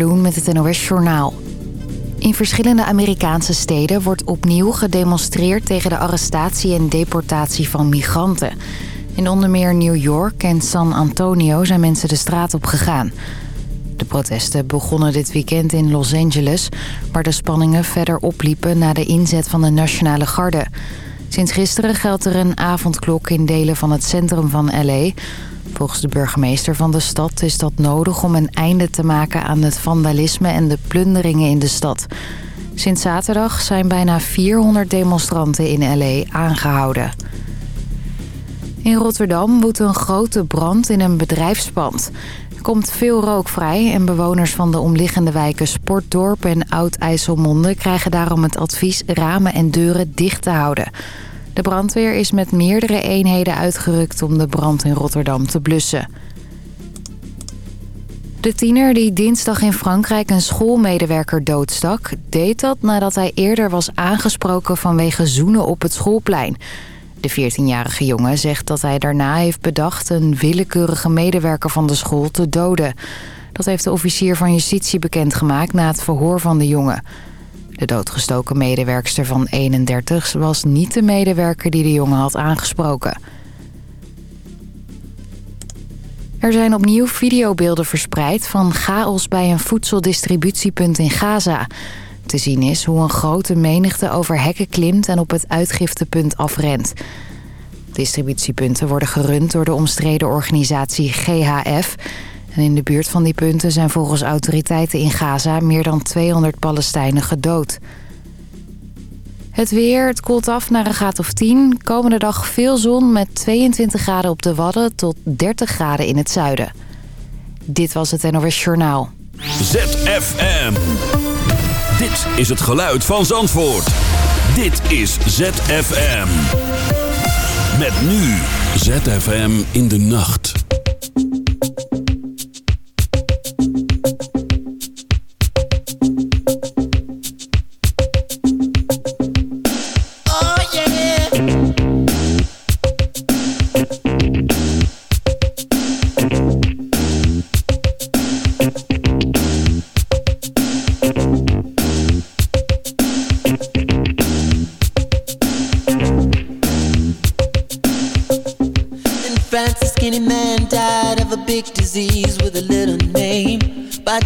Bloen met het NOS Journaal. In verschillende Amerikaanse steden wordt opnieuw gedemonstreerd... tegen de arrestatie en deportatie van migranten. In onder meer New York en San Antonio zijn mensen de straat op gegaan. De protesten begonnen dit weekend in Los Angeles... waar de spanningen verder opliepen na de inzet van de Nationale Garde. Sinds gisteren geldt er een avondklok in delen van het centrum van L.A. Volgens de burgemeester van de stad is dat nodig om een einde te maken aan het vandalisme en de plunderingen in de stad. Sinds zaterdag zijn bijna 400 demonstranten in L.A. aangehouden. In Rotterdam woedt een grote brand in een bedrijfspand. Er komt veel rook vrij en bewoners van de omliggende wijken Sportdorp en Oud-IJsselmonde... krijgen daarom het advies ramen en deuren dicht te houden... De brandweer is met meerdere eenheden uitgerukt om de brand in Rotterdam te blussen. De tiener die dinsdag in Frankrijk een schoolmedewerker doodstak... deed dat nadat hij eerder was aangesproken vanwege zoenen op het schoolplein. De 14-jarige jongen zegt dat hij daarna heeft bedacht... een willekeurige medewerker van de school te doden. Dat heeft de officier van justitie bekendgemaakt na het verhoor van de jongen... De doodgestoken medewerkster van 31 was niet de medewerker die de jongen had aangesproken. Er zijn opnieuw videobeelden verspreid van chaos bij een voedseldistributiepunt in Gaza. Te zien is hoe een grote menigte over hekken klimt en op het uitgiftepunt afrent. Distributiepunten worden gerund door de omstreden organisatie GHF... En in de buurt van die punten zijn volgens autoriteiten in Gaza meer dan 200 Palestijnen gedood. Het weer, het koelt af naar een graad of 10. Komende dag veel zon met 22 graden op de Wadden tot 30 graden in het zuiden. Dit was het NOS Journaal. ZFM. Dit is het geluid van Zandvoort. Dit is ZFM. Met nu ZFM in de nacht.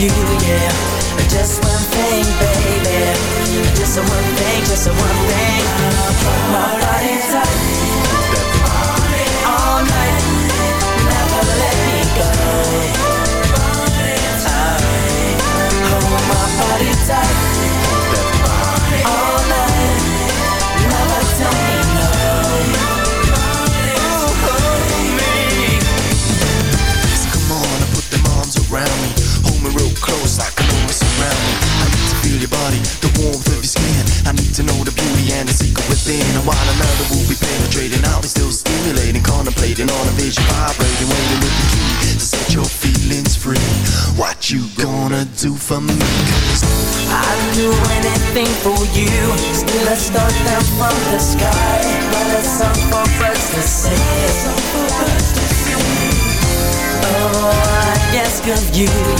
you. you.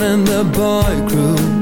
and the boy grew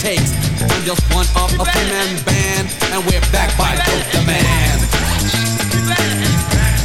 takes. I'm just one of a three-man band, and we're back by Dope Demand. Back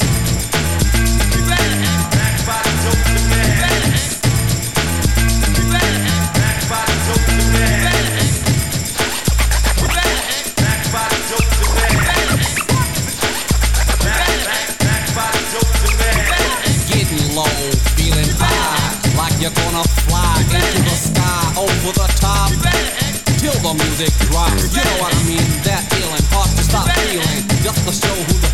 You're gonna fly into the sky over the top till the music drops. You know what I mean? That feeling, hard to stop feeling. Just to show who the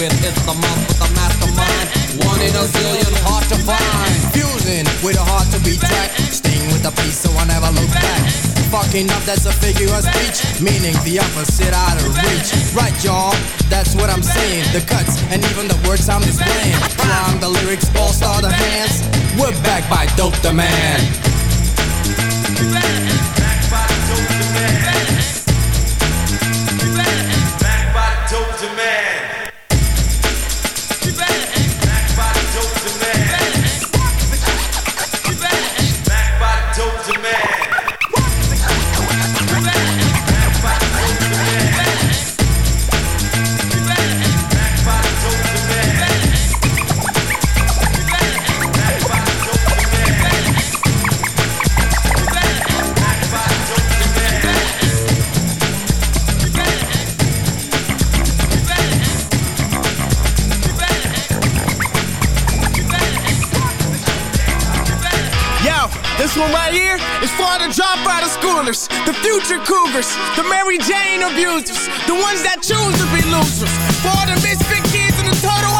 with. It's the month with the mastermind. One in a zillion, hard to find. Fusing with a heart to be tracked. Staying with the peace so I never look back. Fucking up, that's a figure of speech. Meaning the opposite out of reach. Right, y'all? That's what I'm saying. The cuts and even the words I'm displaying. Climb the lyrics, all star the hands. We're back by Dope Demand. The drop out of schoolers, the future cougars, the Mary Jane abusers, the ones that choose to be losers. For the misfit kids and the total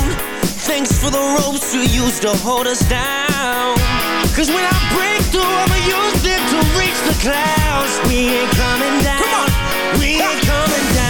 Thanks for the ropes you used to hold us down. Cause when I break through, I'ma use it to reach the clouds. We ain't coming down. Come on. We ain't coming down.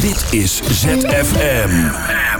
Dit is ZFM.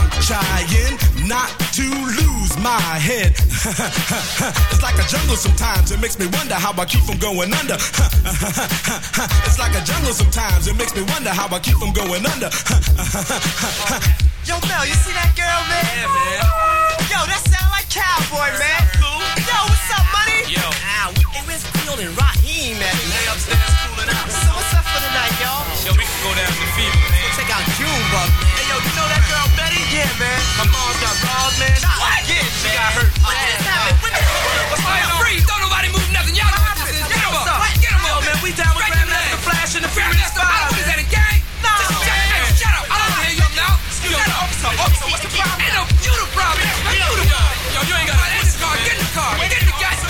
I'm trying not to lose my head. it's like a jungle sometimes, it makes me wonder how I keep from going under. it's like a jungle sometimes, it makes me wonder how I keep from going under. Yo, Mel, you see that girl, man? Yeah, man. Yo, that sound like cowboy, man. Cool. Yo, what's up, money? Yo. Ah, hey, where's Field and Rahiem at? They upstairs cooling out. So what's up for the night, y'all? Yo, we can go down to Fever, man. Go Check out Junebug, man. Hey, yo, you know that girl Betty? Yeah, man. My mom got robbed, man. What? Yeah, she got hurt. What just happened? What the What's going on? freeze! Don't nobody move nothing. Y'all know what this is. Get What's up. up? Get Yo, up. man, we down with them Grandmaster. Flash and the Furious. Five. What is that, a gang? No. Just shut, hey, shut up. I don't wanna hear you now. Excuse Shut up. officer, officer, what's the problem? Ain't no you the problem. You the problem. Yo, you ain't got the. Get in the car. Get in the car. Get in the car.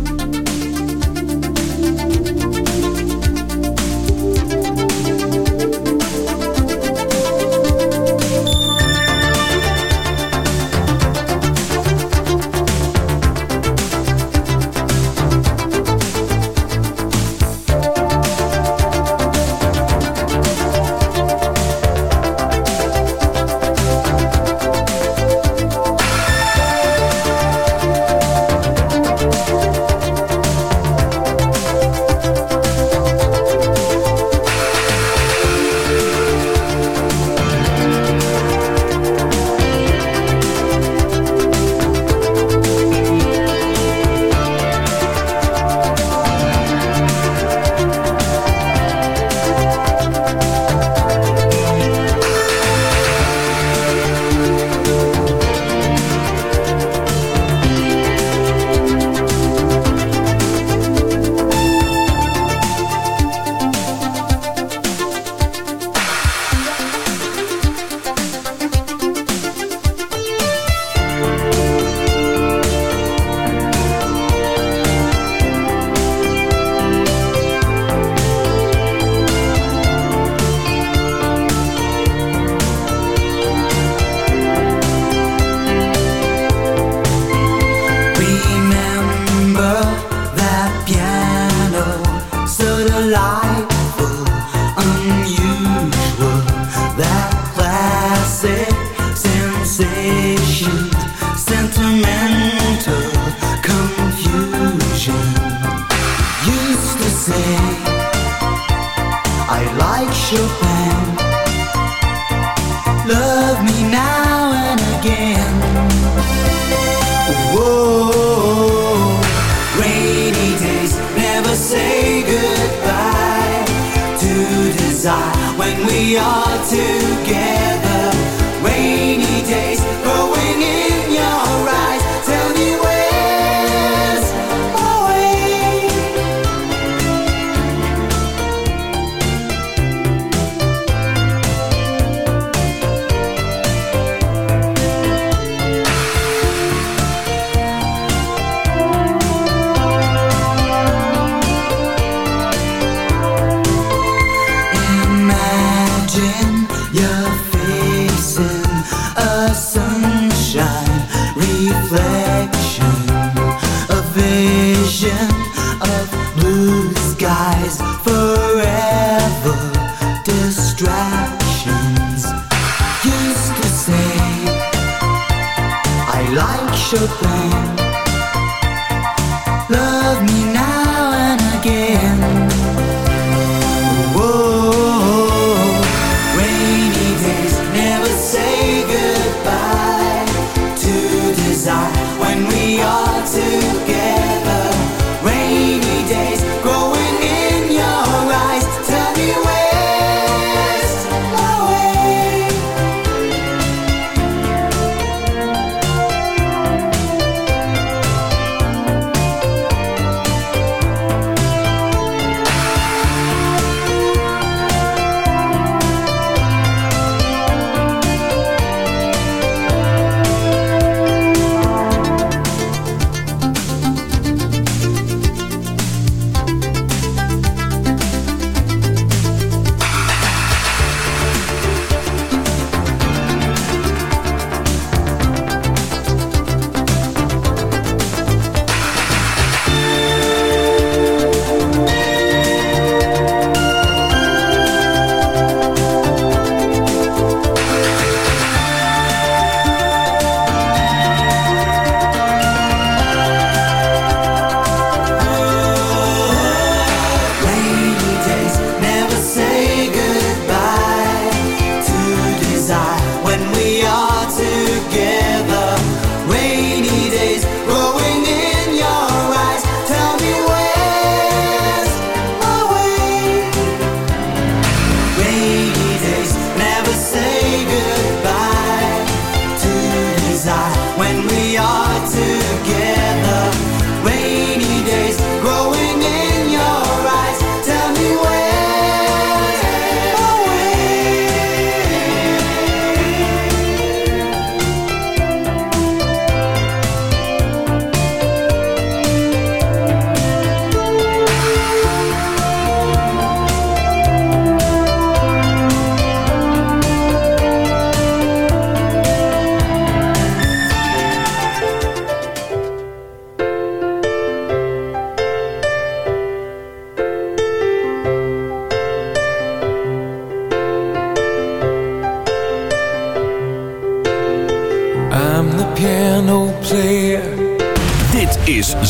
we are together.